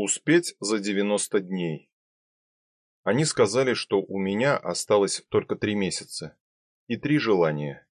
Успеть за 90 дней. Они сказали, что у меня осталось только три месяца и три желания.